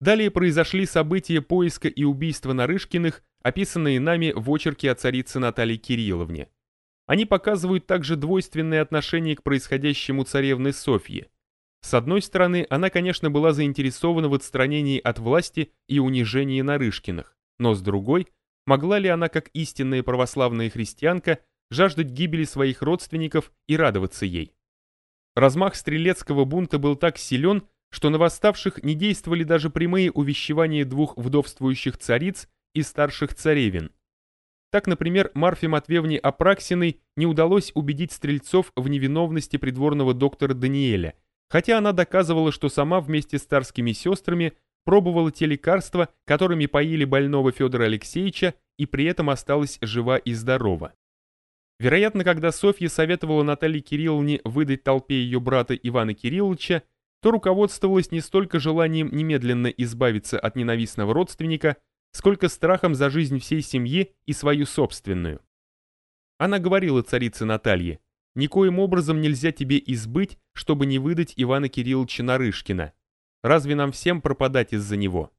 Далее произошли события поиска и убийства Нарышкиных, описанные нами в очерке о царице Наталье Кирилловне. Они показывают также двойственное отношение к происходящему царевны Софьи. С одной стороны, она, конечно, была заинтересована в отстранении от власти и унижении Нарышкиных, но с другой, могла ли она, как истинная православная христианка, жаждать гибели своих родственников и радоваться ей? Размах стрелецкого бунта был так силен, что на восставших не действовали даже прямые увещевания двух вдовствующих цариц и старших царевин. Так, например, Марфе Матвеевне Апраксиной не удалось убедить стрельцов в невиновности придворного доктора Даниэля, хотя она доказывала, что сама вместе с царскими сестрами пробовала те лекарства, которыми поили больного Федора Алексеевича и при этом осталась жива и здорова. Вероятно, когда Софья советовала Наталье Кирилловне выдать толпе ее брата Ивана Кирилловича, то руководствовалась не столько желанием немедленно избавиться от ненавистного родственника, сколько страхом за жизнь всей семьи и свою собственную. Она говорила царице Наталье, «Никоим образом нельзя тебе избыть, чтобы не выдать Ивана Кирилловича Нарышкина. Разве нам всем пропадать из-за него?»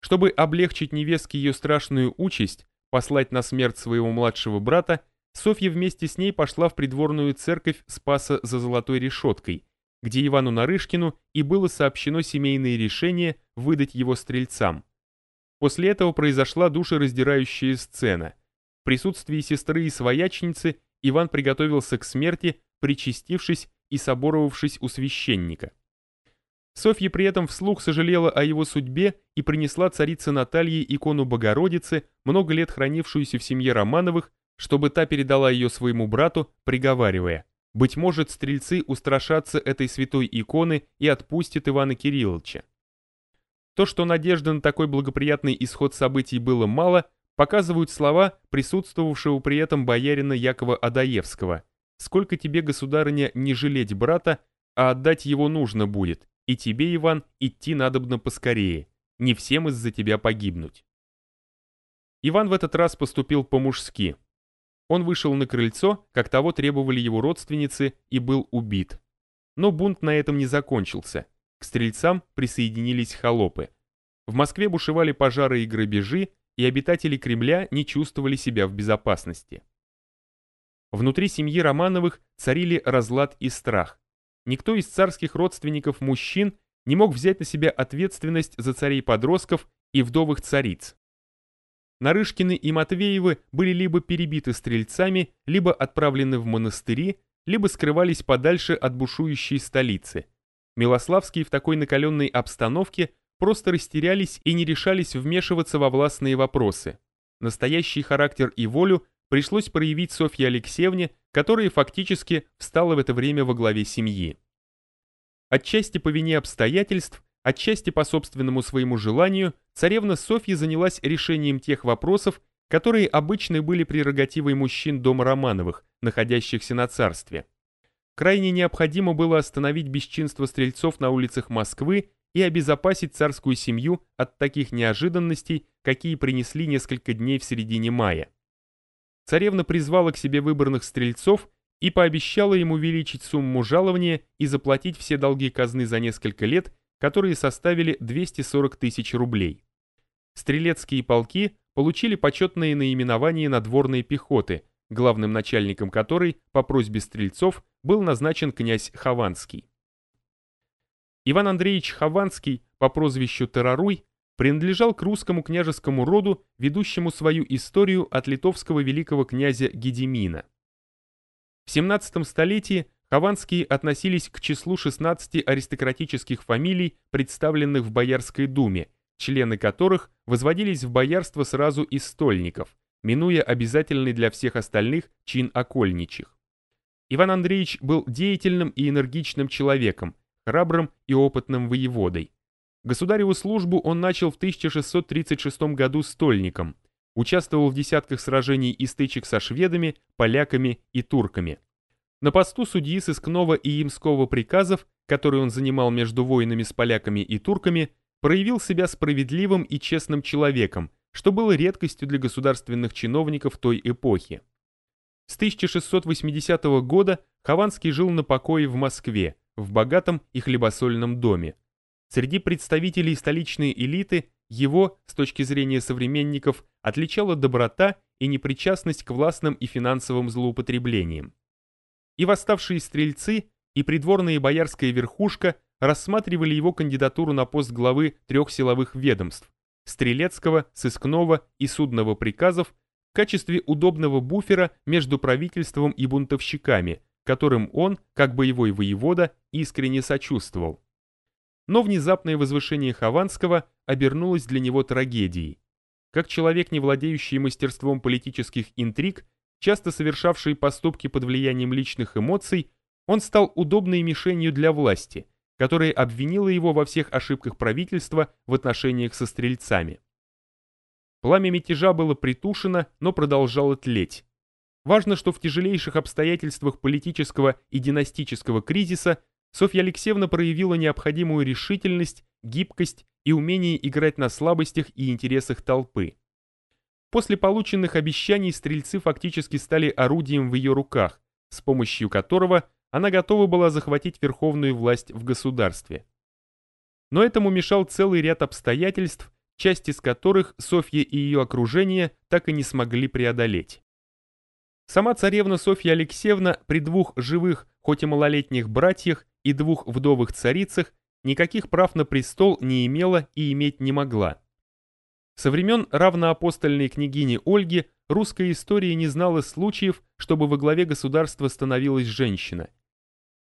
Чтобы облегчить невестке ее страшную участь, послать на смерть своего младшего брата, Софья вместе с ней пошла в придворную церковь Спаса за золотой решеткой, где Ивану Нарышкину и было сообщено семейное решение выдать его стрельцам. После этого произошла душераздирающая сцена. В присутствии сестры и свояченицы Иван приготовился к смерти, причастившись и соборовавшись у священника. Софья при этом вслух сожалела о его судьбе и принесла царице Наталье икону Богородицы, много лет хранившуюся в семье Романовых, чтобы та передала ее своему брату, приговаривая, «Быть может, стрельцы устрашатся этой святой иконы и отпустят Ивана Кирилловича». То, что надежды на такой благоприятный исход событий было мало, показывают слова присутствовавшего при этом боярина Якова Адаевского. «Сколько тебе, государыня, не жалеть брата, а отдать его нужно будет, и тебе, Иван, идти надобно поскорее, не всем из-за тебя погибнуть». Иван в этот раз поступил по-мужски. Он вышел на крыльцо, как того требовали его родственницы, и был убит. Но бунт на этом не закончился. К стрельцам присоединились холопы. В Москве бушевали пожары и грабежи, и обитатели Кремля не чувствовали себя в безопасности. Внутри семьи Романовых царили разлад и страх. Никто из царских родственников мужчин не мог взять на себя ответственность за царей-подростков и вдовых цариц. Нарышкины и Матвеевы были либо перебиты стрельцами, либо отправлены в монастыри, либо скрывались подальше от бушующей столицы. Милославские в такой накаленной обстановке просто растерялись и не решались вмешиваться во властные вопросы. Настоящий характер и волю пришлось проявить Софье Алексеевне, которая фактически встала в это время во главе семьи. Отчасти по вине обстоятельств, отчасти по собственному своему желанию, царевна Софья занялась решением тех вопросов, которые обычно были прерогативой мужчин дома Романовых, находящихся на царстве. Крайне необходимо было остановить бесчинство стрельцов на улицах Москвы и обезопасить царскую семью от таких неожиданностей, какие принесли несколько дней в середине мая. Царевна призвала к себе выборных стрельцов и пообещала им увеличить сумму жалования и заплатить все долги казны за несколько лет, которые составили 240 тысяч рублей. Стрелецкие полки получили почетные наименования надворной пехоты – главным начальником которой, по просьбе стрельцов, был назначен князь Хованский. Иван Андреевич Хованский по прозвищу Тараруй принадлежал к русскому княжескому роду, ведущему свою историю от литовского великого князя Гедемина. В 17 столетии Хованские относились к числу 16 аристократических фамилий, представленных в Боярской думе, члены которых возводились в боярство сразу из стольников, минуя обязательный для всех остальных чин окольничих. Иван Андреевич был деятельным и энергичным человеком, храбрым и опытным воеводой. Государеву службу он начал в 1636 году стольником, участвовал в десятках сражений и стычек со шведами, поляками и турками. На посту судьи сыскного и имского приказов, который он занимал между воинами с поляками и турками, проявил себя справедливым и честным человеком, что было редкостью для государственных чиновников той эпохи. С 1680 года Хованский жил на покое в Москве, в богатом и хлебосольном доме. Среди представителей столичной элиты его, с точки зрения современников, отличала доброта и непричастность к властным и финансовым злоупотреблениям. И восставшие стрельцы, и придворная боярская верхушка рассматривали его кандидатуру на пост главы трех силовых ведомств – стрелецкого, сыскного и судного приказов в качестве удобного буфера между правительством и бунтовщиками, которым он, как боевой воевода, искренне сочувствовал. Но внезапное возвышение Хованского обернулось для него трагедией. Как человек, не владеющий мастерством политических интриг, часто совершавший поступки под влиянием личных эмоций, он стал удобной мишенью для власти, которая обвинила его во всех ошибках правительства в отношениях со стрельцами. Пламя мятежа было притушено, но продолжало тлеть. Важно, что в тяжелейших обстоятельствах политического и династического кризиса Софья Алексеевна проявила необходимую решительность, гибкость и умение играть на слабостях и интересах толпы. После полученных обещаний стрельцы фактически стали орудием в ее руках, с помощью которого она готова была захватить верховную власть в государстве. Но этому мешал целый ряд обстоятельств, часть из которых Софья и ее окружение так и не смогли преодолеть. Сама царевна Софья Алексеевна при двух живых, хоть и малолетних братьях и двух вдовых царицах никаких прав на престол не имела и иметь не могла. Со времен равноапостольной княгини Ольги русская история не знала случаев, чтобы во главе государства становилась женщина.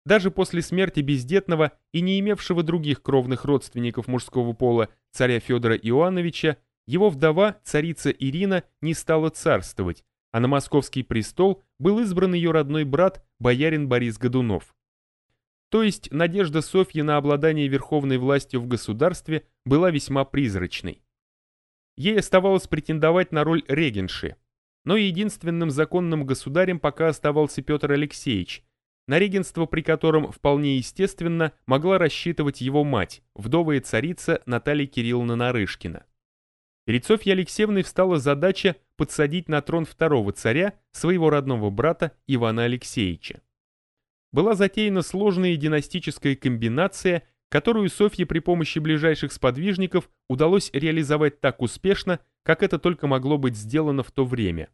Даже после смерти бездетного и не имевшего других кровных родственников мужского пола царя Федора Иоанновича, его вдова, царица Ирина, не стала царствовать, а на московский престол был избран ее родной брат, боярин Борис Годунов. То есть надежда Софьи на обладание верховной властью в государстве была весьма призрачной. Ей оставалось претендовать на роль регенши, но единственным законным государем пока оставался Петр Алексеевич, на регенство при котором вполне естественно могла рассчитывать его мать, вдовая царица Наталья Кирилловна Нарышкина. Перед Софьей Алексеевной встала задача подсадить на трон второго царя, своего родного брата Ивана Алексеевича была затеяна сложная династическая комбинация, которую Софье при помощи ближайших сподвижников удалось реализовать так успешно, как это только могло быть сделано в то время.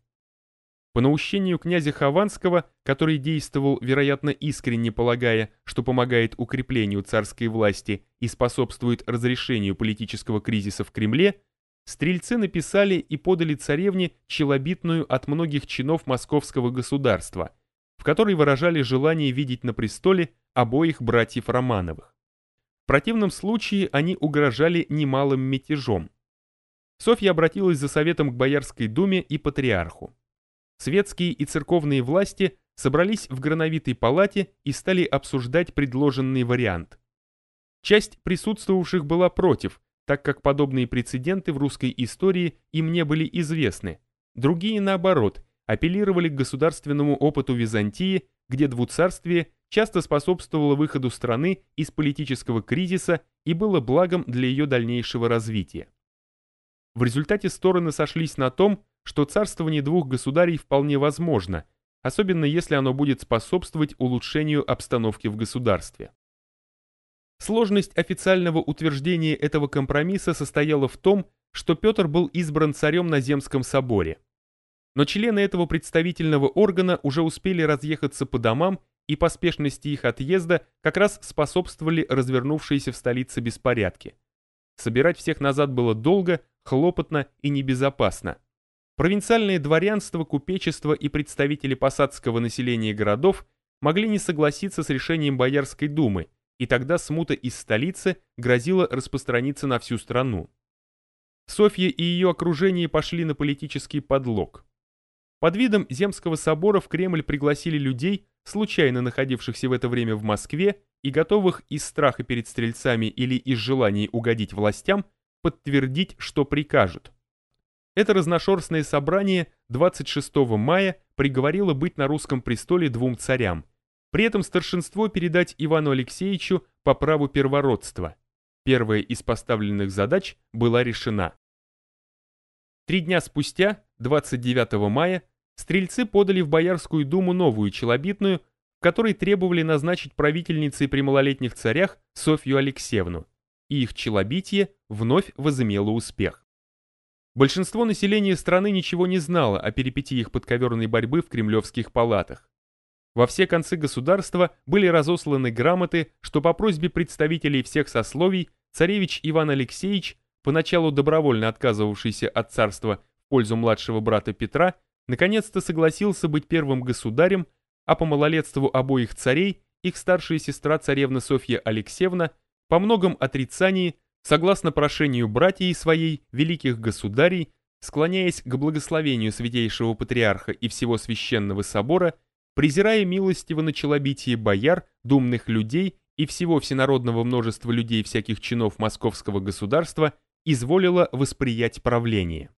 По наущению князя Хованского, который действовал, вероятно, искренне полагая, что помогает укреплению царской власти и способствует разрешению политического кризиса в Кремле, стрельцы написали и подали царевне челобитную от многих чинов московского государства – в которой выражали желание видеть на престоле обоих братьев Романовых. В противном случае они угрожали немалым мятежом. Софья обратилась за советом к Боярской думе и патриарху. Светские и церковные власти собрались в Грановитой палате и стали обсуждать предложенный вариант. Часть присутствовавших была против, так как подобные прецеденты в русской истории им не были известны. Другие, наоборот, апеллировали к государственному опыту Византии, где двуцарствие часто способствовало выходу страны из политического кризиса и было благом для ее дальнейшего развития. В результате стороны сошлись на том, что царствование двух государей вполне возможно, особенно если оно будет способствовать улучшению обстановки в государстве. Сложность официального утверждения этого компромисса состояла в том, что Петр был избран царем на Земском соборе. Но члены этого представительного органа уже успели разъехаться по домам, и поспешности их отъезда как раз способствовали развернувшиеся в столице беспорядки. Собирать всех назад было долго, хлопотно и небезопасно. Провинциальное дворянство, купечество и представители посадского населения городов могли не согласиться с решением Боярской думы, и тогда смута из столицы грозила распространиться на всю страну. Софья и ее окружение пошли на политический подлог. Под видом Земского собора в Кремль пригласили людей, случайно находившихся в это время в Москве и готовых из страха перед стрельцами или из желания угодить властям, подтвердить, что прикажут. Это разношерстное собрание 26 мая приговорило быть на русском престоле двум царям, при этом старшинство передать Ивану Алексеевичу по праву первородства. Первая из поставленных задач была решена. Три дня спустя, 29 мая, стрельцы подали в Боярскую думу новую челобитную, в которой требовали назначить правительницей при малолетних царях Софью Алексеевну. и их челобитие вновь возымело успех. Большинство населения страны ничего не знало о перипетиях подковерной борьбы в кремлевских палатах. Во все концы государства были разосланы грамоты, что по просьбе представителей всех сословий царевич Иван Алексеевич, поначалу добровольно отказывавшийся от царства в пользу младшего брата Петра, наконец-то согласился быть первым государем, а по малолетству обоих царей их старшая сестра царевна Софья Алексеевна по многом отрицании, согласно прошению братьей своей, великих государей, склоняясь к благословению святейшего патриарха и всего священного собора, презирая милостиво на челобитие бояр, думных людей и всего всенародного множества людей всяких чинов московского государства, изволила восприять правление.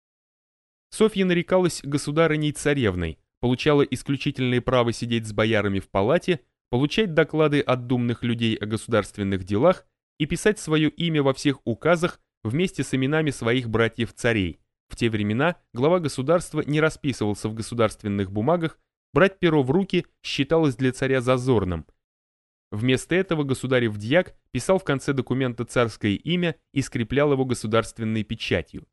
Софья нарекалась государыней-царевной, получала исключительное право сидеть с боярами в палате, получать доклады от думных людей о государственных делах и писать свое имя во всех указах вместе с именами своих братьев-царей. В те времена глава государства не расписывался в государственных бумагах, брать перо в руки считалось для царя зазорным. Вместо этого государев дьяк писал в конце документа царское имя и скреплял его государственной печатью.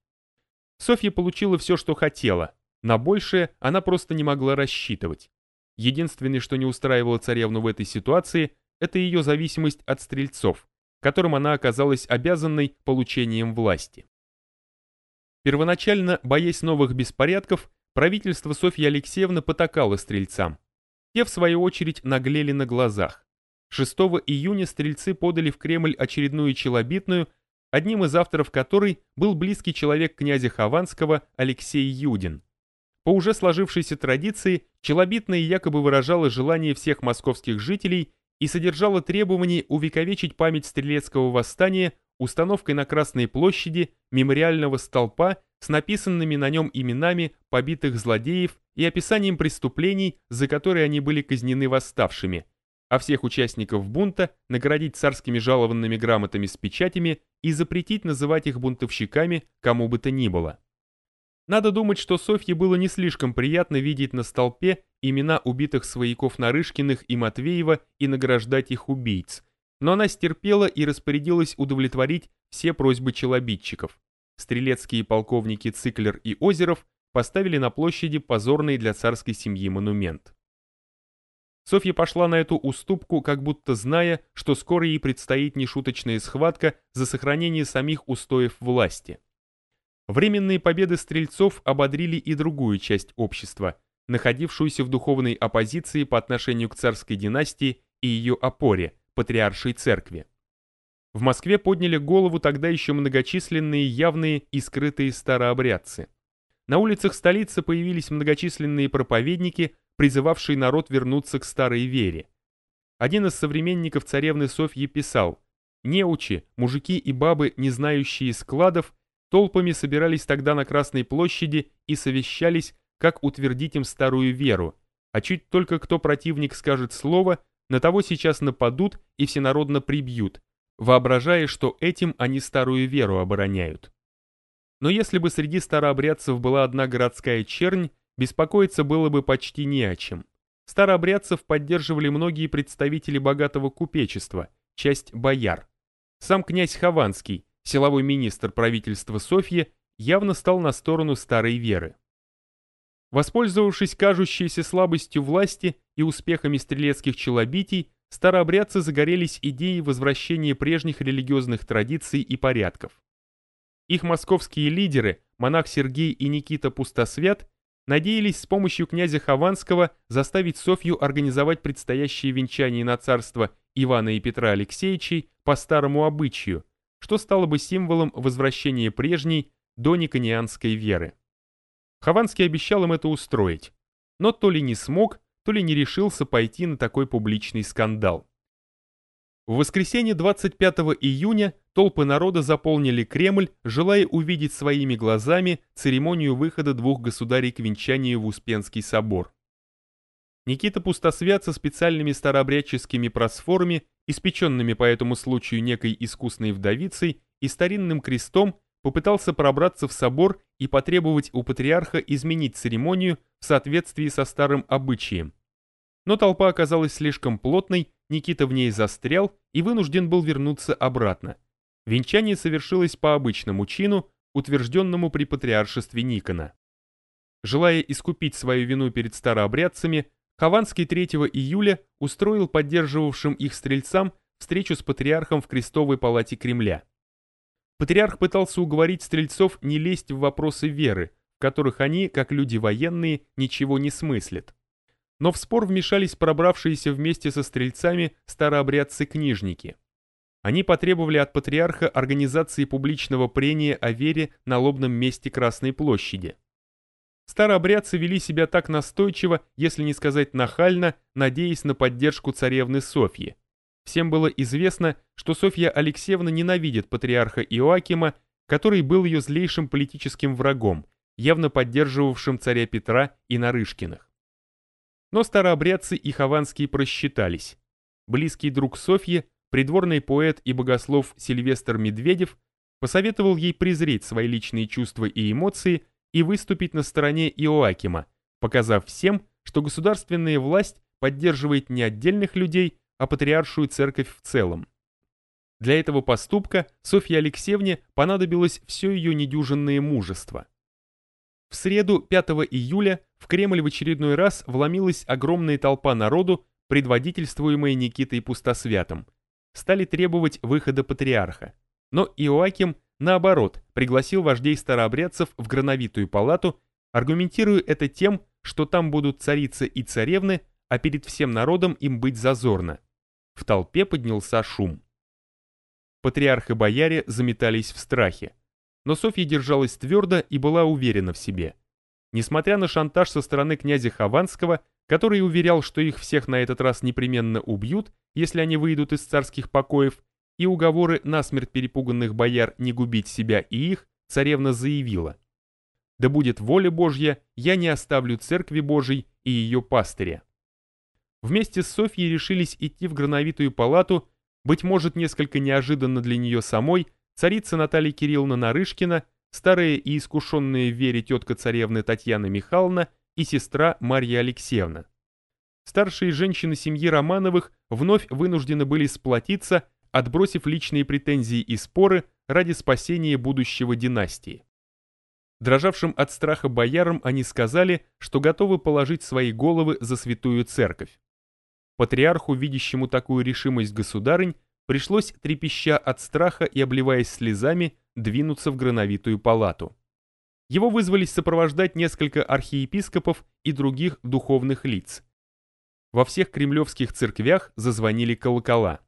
Софья получила все, что хотела, на большее она просто не могла рассчитывать. Единственное, что не устраивало царевну в этой ситуации, это ее зависимость от стрельцов, которым она оказалась обязанной получением власти. Первоначально, боясь новых беспорядков, правительство Софьи Алексеевны потакало стрельцам. Те, в свою очередь, наглели на глазах. 6 июня стрельцы подали в Кремль очередную челобитную, одним из авторов которой был близкий человек князя Хованского Алексей Юдин. По уже сложившейся традиции, челобитное якобы выражало желание всех московских жителей и содержало требование увековечить память стрелецкого восстания установкой на Красной площади мемориального столпа с написанными на нем именами побитых злодеев и описанием преступлений, за которые они были казнены восставшими, а всех участников бунта наградить царскими жалованными грамотами с печатями и запретить называть их бунтовщиками кому бы то ни было. Надо думать, что Софье было не слишком приятно видеть на столпе имена убитых свояков Нарышкиных и Матвеева и награждать их убийц, но она стерпела и распорядилась удовлетворить все просьбы челобитчиков. Стрелецкие полковники Циклер и Озеров поставили на площади позорный для царской семьи монумент. Софья пошла на эту уступку, как будто зная, что скоро ей предстоит нешуточная схватка за сохранение самих устоев власти. Временные победы стрельцов ободрили и другую часть общества, находившуюся в духовной оппозиции по отношению к царской династии и ее опоре, патриаршей церкви. В Москве подняли голову тогда еще многочисленные явные и скрытые старообрядцы. На улицах столицы появились многочисленные проповедники, призывавшие народ вернуться к старой вере. Один из современников царевны Софьи писал «Неучи, мужики и бабы, не знающие складов, Толпами собирались тогда на Красной площади и совещались, как утвердить им старую веру, а чуть только кто противник скажет слово, на того сейчас нападут и всенародно прибьют, воображая, что этим они старую веру обороняют. Но если бы среди старообрядцев была одна городская чернь, беспокоиться было бы почти не о чем. Старообрядцев поддерживали многие представители богатого купечества, часть бояр. Сам князь Хованский, силовой министр правительства Софьи явно стал на сторону старой веры. Воспользовавшись кажущейся слабостью власти и успехами стрелецких челобитий, старообрядцы загорелись идеей возвращения прежних религиозных традиций и порядков. Их московские лидеры, монах Сергей и Никита Пустосвят, надеялись с помощью князя Хованского заставить Софью организовать предстоящее венчание на царство Ивана и Петра Алексеевичей по старому обычаю, что стало бы символом возвращения прежней дониконианской веры. Хованский обещал им это устроить, но то ли не смог, то ли не решился пойти на такой публичный скандал. В воскресенье 25 июня толпы народа заполнили Кремль, желая увидеть своими глазами церемонию выхода двух государей к венчанию в Успенский собор. Никита Пустосвят со специальными старообрядческими просфорами испеченными по этому случаю некой искусной вдовицей и старинным крестом, попытался пробраться в собор и потребовать у патриарха изменить церемонию в соответствии со старым обычаем. Но толпа оказалась слишком плотной, Никита в ней застрял и вынужден был вернуться обратно. Венчание совершилось по обычному чину, утвержденному при патриаршестве Никона. Желая искупить свою вину перед старообрядцами, Хованский 3 июля устроил поддерживавшим их стрельцам встречу с патриархом в Крестовой палате Кремля. Патриарх пытался уговорить стрельцов не лезть в вопросы веры, в которых они, как люди военные, ничего не смыслят. Но в спор вмешались пробравшиеся вместе со стрельцами старообрядцы-книжники. Они потребовали от патриарха организации публичного прения о вере на лобном месте Красной площади. Старообрядцы вели себя так настойчиво, если не сказать нахально, надеясь на поддержку царевны Софьи. Всем было известно, что Софья Алексеевна ненавидит патриарха Иоакима, который был ее злейшим политическим врагом, явно поддерживавшим царя Петра и Нарышкиных. Но старообрядцы и хованские просчитались. Близкий друг Софьи, придворный поэт и богослов Сильвестр Медведев, посоветовал ей презреть свои личные чувства и эмоции и выступить на стороне Иоакима, показав всем, что государственная власть поддерживает не отдельных людей, а патриаршую церковь в целом. Для этого поступка Софье Алексеевне понадобилось все ее недюжинное мужество. В среду 5 июля в Кремль в очередной раз вломилась огромная толпа народу, предводительствуемая Никитой Пустосвятым. Стали требовать выхода патриарха. Но Иоаким, наоборот, пригласил вождей старообрядцев в Грановитую палату, аргументируя это тем, что там будут царица и царевны, а перед всем народом им быть зазорно. В толпе поднялся шум. Патриарх и бояре заметались в страхе. Но Софья держалась твердо и была уверена в себе. Несмотря на шантаж со стороны князя Хованского, который уверял, что их всех на этот раз непременно убьют, если они выйдут из царских покоев, и уговоры насмерть перепуганных бояр не губить себя и их, царевна заявила. «Да будет воля Божья, я не оставлю церкви Божьей и ее пастыря». Вместе с Софьей решились идти в Грановитую палату, быть может, несколько неожиданно для нее самой, царица Наталья Кирилловна Нарышкина, старая и искушенная в вере тетка царевны Татьяна Михайловна и сестра Марья Алексеевна. Старшие женщины семьи Романовых вновь вынуждены были сплотиться, отбросив личные претензии и споры ради спасения будущего династии. Дрожавшим от страха боярам они сказали, что готовы положить свои головы за святую церковь. Патриарху, видящему такую решимость государынь, пришлось, трепеща от страха и обливаясь слезами, двинуться в грановитую палату. Его вызвались сопровождать несколько архиепископов и других духовных лиц. Во всех кремлевских церквях зазвонили колокола.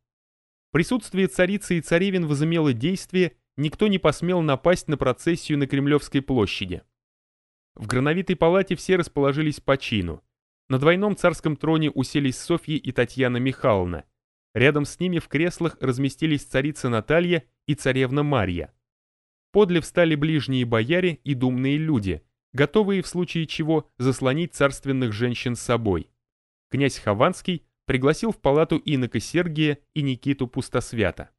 Присутствие царицы и царевин возымело действие, никто не посмел напасть на процессию на Кремлевской площади. В грановитой палате все расположились по чину. На двойном царском троне уселись Софья и Татьяна Михайловна. Рядом с ними в креслах разместились царица Наталья и царевна Марья. Подле встали ближние бояре и думные люди, готовые в случае чего заслонить царственных женщин с собой. Князь Хованский пригласил в палату инока Сергия и Никиту Пустосвята.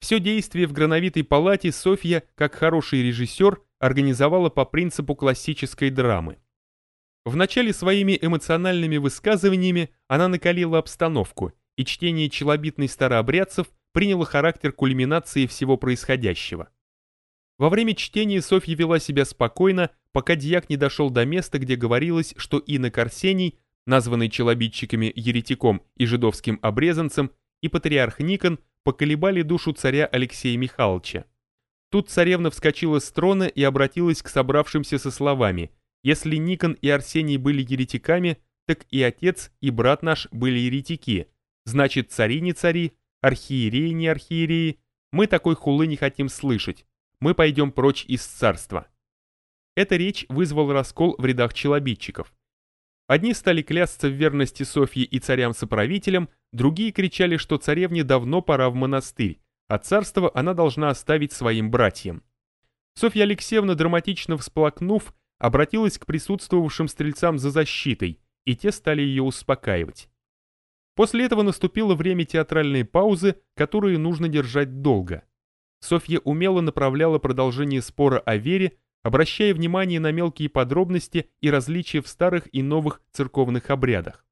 Все действие в грановитой палате Софья, как хороший режиссер, организовала по принципу классической драмы. Вначале своими эмоциональными высказываниями она накалила обстановку, и чтение челобитной старообрядцев приняло характер кульминации всего происходящего. Во время чтения Софья вела себя спокойно, пока дьяк не дошел до места, где говорилось, что инок Арсений, названный челобитчиками еретиком и жидовским обрезанцем, и патриарх Никон поколебали душу царя Алексея Михайловича. Тут царевна вскочила с трона и обратилась к собравшимся со словами – если Никон и Арсений были еретиками, так и отец, и брат наш были еретики. Значит, цари не цари, архиереи не архиереи. Мы такой хулы не хотим слышать. Мы пойдем прочь из царства. Эта речь вызвала раскол в рядах челобитчиков. Одни стали клясться в верности Софьи и царям-соправителям, другие кричали, что царевне давно пора в монастырь, а царство она должна оставить своим братьям. Софья Алексеевна, драматично всплакнув, обратилась к присутствовавшим стрельцам за защитой, и те стали ее успокаивать. После этого наступило время театральной паузы, которую нужно держать долго. Софья умело направляла продолжение спора о вере, обращая внимание на мелкие подробности и различия в старых и новых церковных обрядах.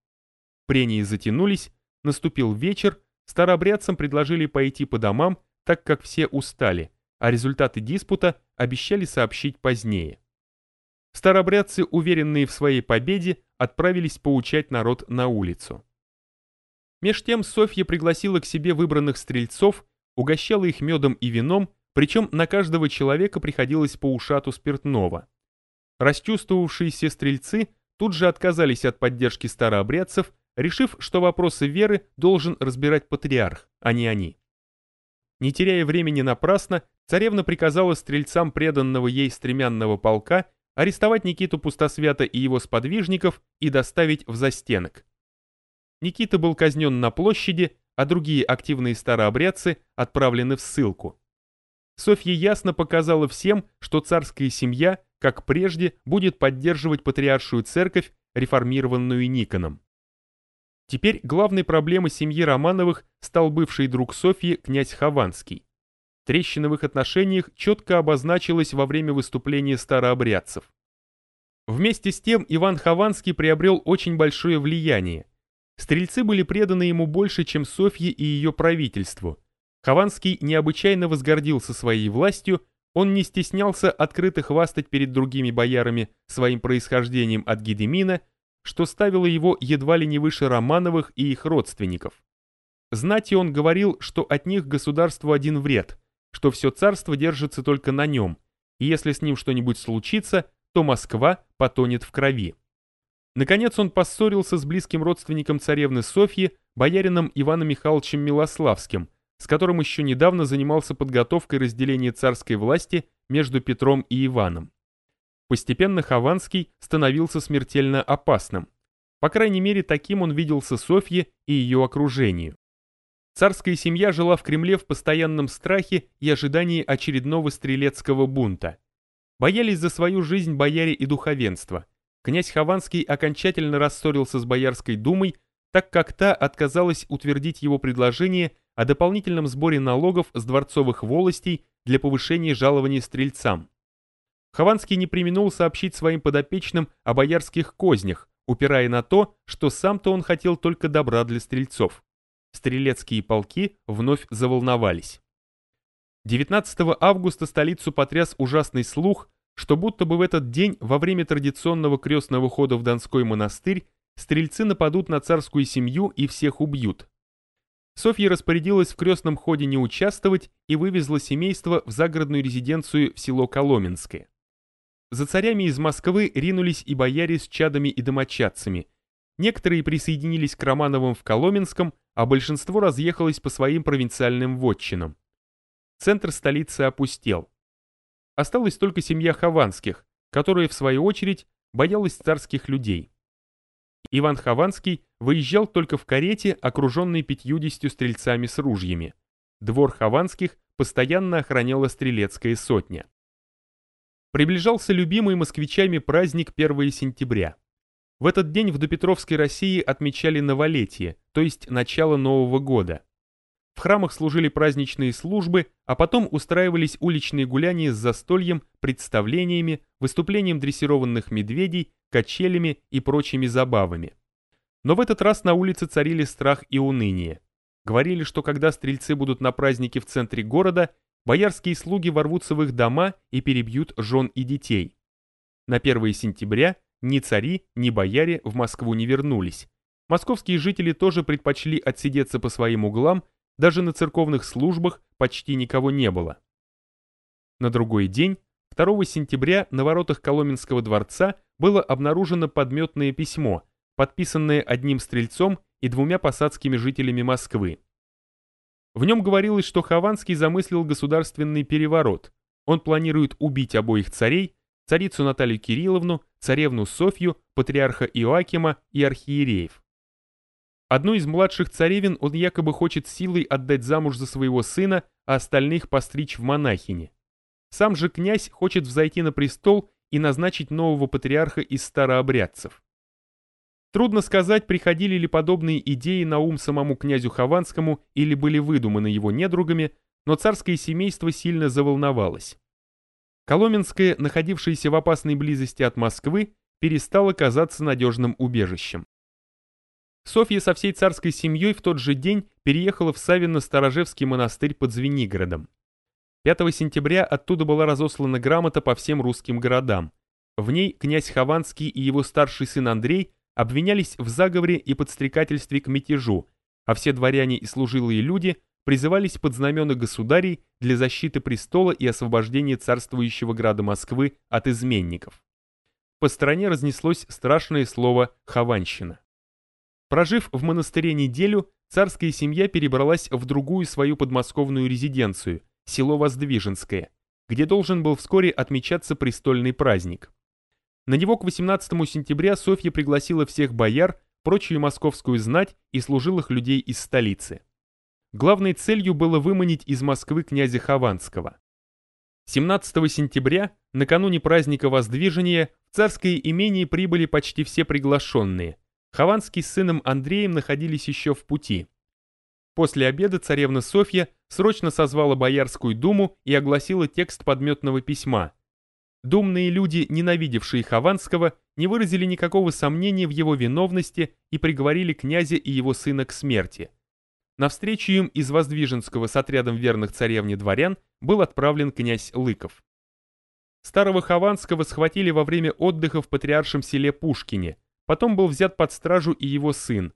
Прения затянулись, наступил вечер, старообрядцам предложили пойти по домам, так как все устали, а результаты диспута обещали сообщить позднее. Старобрядцы, уверенные в своей победе, отправились поучать народ на улицу. Меж тем Софья пригласила к себе выбранных стрельцов, угощала их медом и вином, причем на каждого человека приходилось по ушату спиртного. Расчувствовавшиеся стрельцы тут же отказались от поддержки старообрядцев, решив, что вопросы веры должен разбирать патриарх, а не они. Не теряя времени напрасно, царевна приказала стрельцам преданного ей стремянного полка арестовать Никиту Пустосвята и его сподвижников и доставить в застенок. Никита был казнен на площади, а другие активные старообрядцы отправлены в ссылку. Софья ясно показала всем, что царская семья, как прежде, будет поддерживать патриаршую церковь, реформированную Никоном. Теперь главной проблемой семьи Романовых стал бывший друг Софьи князь Хованский. Трещина в их отношениях четко обозначилась во время выступления старообрядцев. Вместе с тем Иван Хованский приобрел очень большое влияние. Стрельцы были преданы ему больше, чем Софье и ее правительству. Хованский необычайно возгордился своей властью, он не стеснялся открыто хвастать перед другими боярами своим происхождением от Гедемина, что ставило его едва ли не выше Романовых и их родственников. Знати он говорил, что от них государству один вред, что все царство держится только на нем, и если с ним что-нибудь случится, то Москва потонет в крови. Наконец он поссорился с близким родственником царевны Софьи, боярином Иваном Михайловичем Милославским, с которым еще недавно занимался подготовкой разделения царской власти между Петром и Иваном. Постепенно Хованский становился смертельно опасным. По крайней мере, таким он виделся Софье и ее окружению. Царская семья жила в Кремле в постоянном страхе и ожидании очередного стрелецкого бунта. Боялись за свою жизнь бояре и духовенство. Князь Хованский окончательно рассорился с Боярской думой, так как та отказалась утвердить его предложение о дополнительном сборе налогов с дворцовых волостей для повышения жалований стрельцам. Хованский не применул сообщить своим подопечным о боярских кознях, упирая на то, что сам-то он хотел только добра для стрельцов. Стрелецкие полки вновь заволновались. 19 августа столицу потряс ужасный слух, что будто бы в этот день во время традиционного крестного хода в Донской монастырь стрельцы нападут на царскую семью и всех убьют. Софья распорядилась в крестном ходе не участвовать и вывезла семейство в загородную резиденцию в село Коломенское. За царями из Москвы ринулись и бояре с чадами и домочадцами. Некоторые присоединились к Романовым в Коломенском, а большинство разъехалось по своим провинциальным вотчинам. Центр столицы опустел. Осталась только семья Хованских, которая, в свою очередь, боялась царских людей. Иван Хованский выезжал только в карете, окруженной пятьюдесятью стрельцами с ружьями. Двор Хованских постоянно охраняла стрелецкая сотня. Приближался любимый москвичами праздник 1 сентября. В этот день в допетровской России отмечали новолетие, то есть начало Нового года. В храмах служили праздничные службы, а потом устраивались уличные гуляния с застольем, представлениями, выступлением дрессированных медведей, качелями и прочими забавами. Но в этот раз на улице царили страх и уныние. Говорили, что когда стрельцы будут на празднике в центре города, боярские слуги ворвутся в их дома и перебьют жен и детей. На 1 сентября ни цари, ни бояре в Москву не вернулись. Московские жители тоже предпочли отсидеться по своим углам, даже на церковных службах почти никого не было. На другой день, 2 сентября, на воротах Коломенского дворца было обнаружено подметное письмо, подписанное одним стрельцом и двумя посадскими жителями Москвы. В нем говорилось, что Хованский замыслил государственный переворот. Он планирует убить обоих царей, царицу Наталью Кирилловну, царевну Софью, патриарха Иоакима и архиереев. Одну из младших царевин он якобы хочет силой отдать замуж за своего сына, а остальных постричь в монахини. Сам же князь хочет взойти на престол и назначить нового патриарха из старообрядцев. Трудно сказать, приходили ли подобные идеи на ум самому князю Хованскому или были выдуманы его недругами, но царское семейство сильно заволновалось. Коломенское, находившееся в опасной близости от Москвы, перестало казаться надежным убежищем. Софья со всей царской семьей в тот же день переехала в Савино-Сторожевский монастырь под Звенигородом. 5 сентября оттуда была разослана грамота по всем русским городам. В ней князь Хованский и его старший сын Андрей обвинялись в заговоре и подстрекательстве к мятежу, а все дворяне и служилые люди призывались под знамена государей для защиты престола и освобождения царствующего града Москвы от изменников. По стране разнеслось страшное слово «хованщина». Прожив в монастыре неделю, царская семья перебралась в другую свою подмосковную резиденцию, село Воздвиженское, где должен был вскоре отмечаться престольный праздник. На него к 18 сентября Софья пригласила всех бояр, прочую московскую знать и служилых людей из столицы. Главной целью было выманить из Москвы князя Хованского. 17 сентября, накануне праздника Воздвижения, в царское имение прибыли почти все приглашенные. Хованский с сыном Андреем находились еще в пути. После обеда царевна Софья срочно созвала Боярскую думу и огласила текст подметного письма. Думные люди, ненавидевшие Хованского, не выразили никакого сомнения в его виновности и приговорили князя и его сына к смерти. Навстречу им из Воздвиженского с отрядом верных царевне дворян был отправлен князь Лыков. Старого Хованского схватили во время отдыха в патриаршем селе Пушкине, потом был взят под стражу и его сын.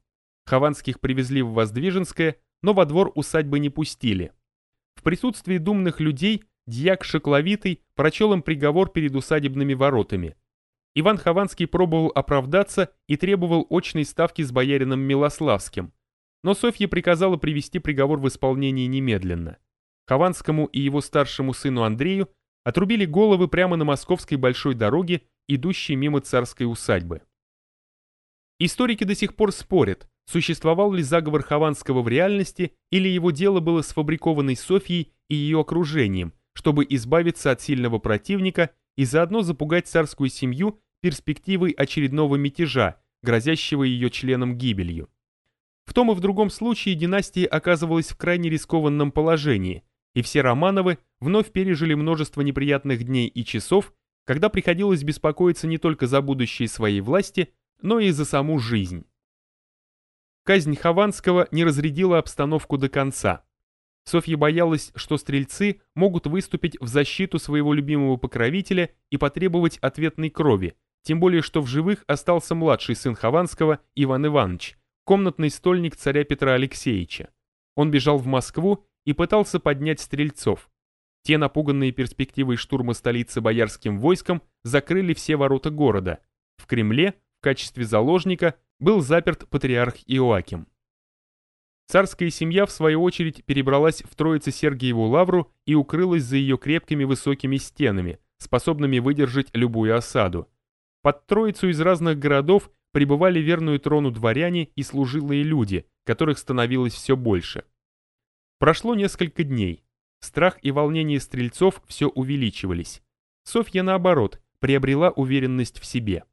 Хованских привезли в Воздвиженское, но во двор усадьбы не пустили. В присутствии думных людей дьяк Шокловитый прочел им приговор перед усадебными воротами. Иван Хованский пробовал оправдаться и требовал очной ставки с боярином Милославским но Софья приказала привести приговор в исполнение немедленно. Хованскому и его старшему сыну Андрею отрубили головы прямо на московской большой дороге, идущей мимо царской усадьбы. Историки до сих пор спорят, существовал ли заговор Хованского в реальности или его дело было сфабрикованной Софьей и ее окружением, чтобы избавиться от сильного противника и заодно запугать царскую семью перспективой очередного мятежа, грозящего ее членам гибелью. В том и в другом случае династия оказывалась в крайне рискованном положении, и все Романовы вновь пережили множество неприятных дней и часов, когда приходилось беспокоиться не только за будущее своей власти, но и за саму жизнь. Казнь Хованского не разрядила обстановку до конца. Софья боялась, что стрельцы могут выступить в защиту своего любимого покровителя и потребовать ответной крови, тем более что в живых остался младший сын Хованского Иван Иванович, комнатный стольник царя Петра Алексеевича. Он бежал в Москву и пытался поднять стрельцов. Те, напуганные перспективой штурма столицы боярским войском, закрыли все ворота города. В Кремле в качестве заложника был заперт патриарх Иоаким. Царская семья, в свою очередь, перебралась в Троице-Сергиеву лавру и укрылась за ее крепкими высокими стенами, способными выдержать любую осаду. Под Троицу из разных городов прибывали верную трону дворяне и служилые люди, которых становилось все больше. Прошло несколько дней. Страх и волнение стрельцов все увеличивались. Софья, наоборот, приобрела уверенность в себе.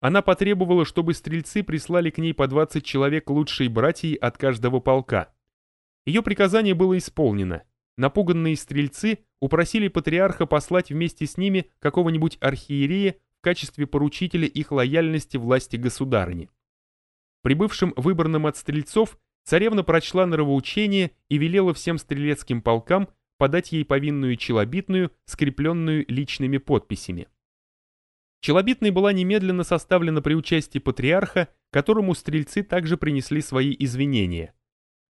Она потребовала, чтобы стрельцы прислали к ней по 20 человек лучшей братьей от каждого полка. Ее приказание было исполнено. Напуганные стрельцы упросили патриарха послать вместе с ними какого-нибудь архиерея в качестве поручителя их лояльности власти государыни. Прибывшим выбранным от стрельцов царевна прочла норовоучение и велела всем стрелецким полкам подать ей повинную челобитную, скрепленную личными подписями. Челобитная была немедленно составлена при участии патриарха, которому стрельцы также принесли свои извинения.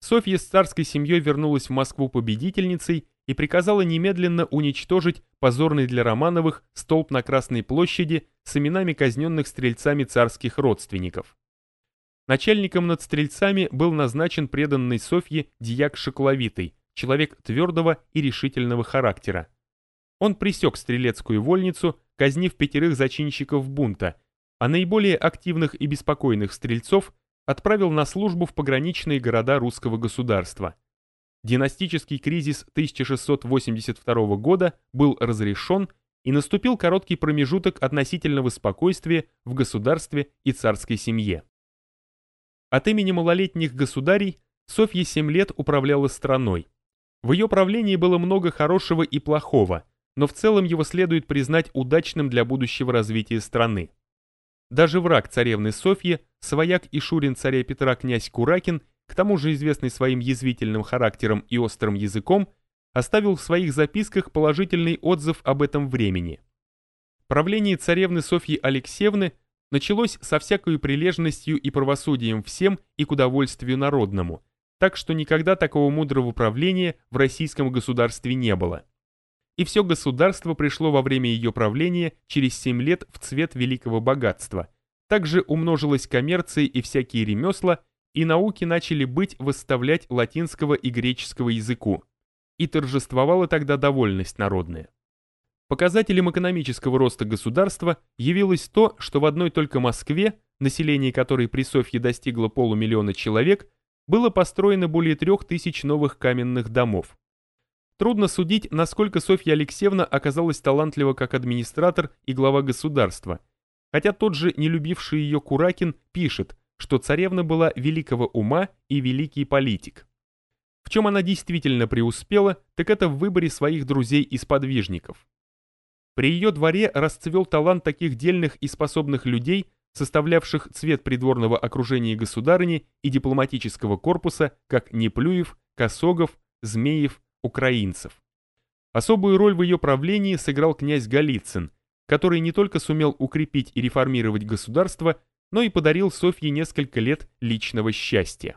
Софья с царской семьей вернулась в Москву победительницей и приказала немедленно уничтожить позорный для Романовых столб на Красной площади с именами казненных стрельцами царских родственников. Начальником над стрельцами был назначен преданный Софье дьяк Шоколовитый, человек твердого и решительного характера. Он пресек стрелецкую вольницу, казнив пятерых зачинщиков бунта, а наиболее активных и беспокойных стрельцов отправил на службу в пограничные города русского государства – Династический кризис 1682 года был разрешен и наступил короткий промежуток относительного спокойствия в государстве и царской семье. От имени малолетних государей Софья 7 лет управляла страной. В ее правлении было много хорошего и плохого, но в целом его следует признать удачным для будущего развития страны. Даже враг царевны Софьи, свояк и шурин царя Петра князь Куракин, к тому же известный своим язвительным характером и острым языком, оставил в своих записках положительный отзыв об этом времени. Правление царевны Софьи Алексеевны началось со всякой прилежностью и правосудием всем и к удовольствию народному, так что никогда такого мудрого правления в российском государстве не было. И все государство пришло во время ее правления через семь лет в цвет великого богатства. Также умножилась коммерция и всякие ремесла, и науки начали быть восставлять латинского и греческого языку. И торжествовала тогда довольность народная. Показателем экономического роста государства явилось то, что в одной только Москве, население которой при Софье достигло полумиллиона человек, было построено более трех тысяч новых каменных домов. Трудно судить, насколько Софья Алексеевна оказалась талантлива как администратор и глава государства, хотя тот же не любивший ее Куракин пишет, что царевна была великого ума и великий политик. В чем она действительно преуспела, так это в выборе своих друзей и сподвижников. При ее дворе расцвел талант таких дельных и способных людей, составлявших цвет придворного окружения государыни и дипломатического корпуса, как Неплюев, Косогов, Змеев, украинцев. Особую роль в ее правлении сыграл князь Голицын, который не только сумел укрепить и реформировать государство, но и подарил Софье несколько лет личного счастья.